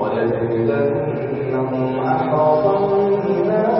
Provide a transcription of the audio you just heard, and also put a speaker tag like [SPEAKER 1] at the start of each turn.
[SPEAKER 1] وَلَتَجِدَنَّهُمْ أَحْرَصَ النَّاسِ